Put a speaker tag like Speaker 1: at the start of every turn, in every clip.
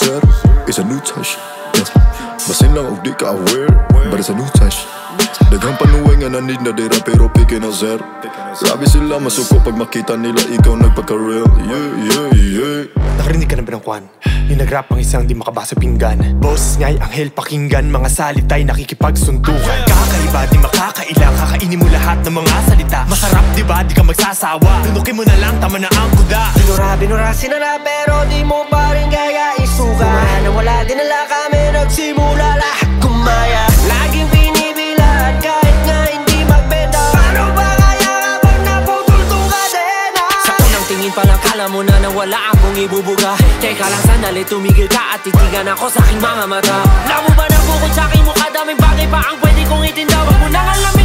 Speaker 1: sir It's a new touch. Yes. Basin lang og di ka aware But it's a new touch. Daghang panuway nga nanid na dira pero piki na sir Grabe sila masuko pag makita nila ikaw nagpaka-real Yeah, yeah, yeah.
Speaker 2: Nakarinig ka na ba ng kwan? Yung nagrap ang isang di makabasa pinggan. Boss nga'y anghel pakinggan. Mga salita'y nakikipagsuntukan. Kakaiba di makakailang. Kakainin mo lahat ng mga salita. Masarap di ba? Di ka magsasawa. Tunukin mo na lang tama na ang kuda.
Speaker 3: Binura, binura, sinara Pero di mo pa rin kaya isuka Kumaya na wala dinala kami Nagsimula lahat kumaya. Laging pinipilahan kahit nga hindi magbenta. Paano ba kaya kapag naputol tong kadena? Sa unang tingin pa lang kala mo na nawala akong ibubuga. Teka lang sandali tumigil ka at titigan ako sa aking mga mata. Alam mo ba na bukod sa aking mukha daming bagay pa ang pwede kong itinda? Wag mo nang alamin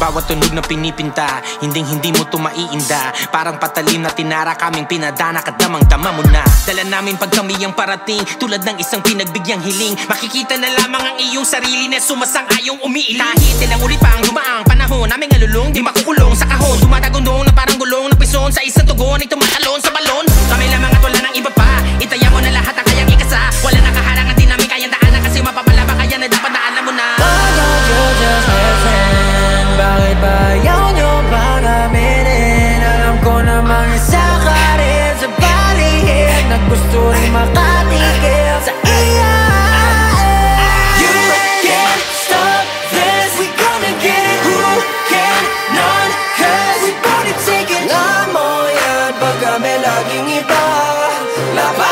Speaker 4: Bawat tunog na pinipinta Hinding hindi mo to maiinda. Parang patalim na tinara kaming pinadana Kadamang dama mo na. Dala namin pag kami ang parating Tulad ng isang pinagbigyan hiling. Makikita na lamang ang iyong sarili Na sumasang ayong umiiling Kahit ilang ulit pa ang dumaang panahon Naming alulong di makukulong sa kahon. Dumatagundong Mga sakarin sa balihin Na
Speaker 3: gusto rin makatigil sa iya. Take it, amoy at baka may laging iba Laban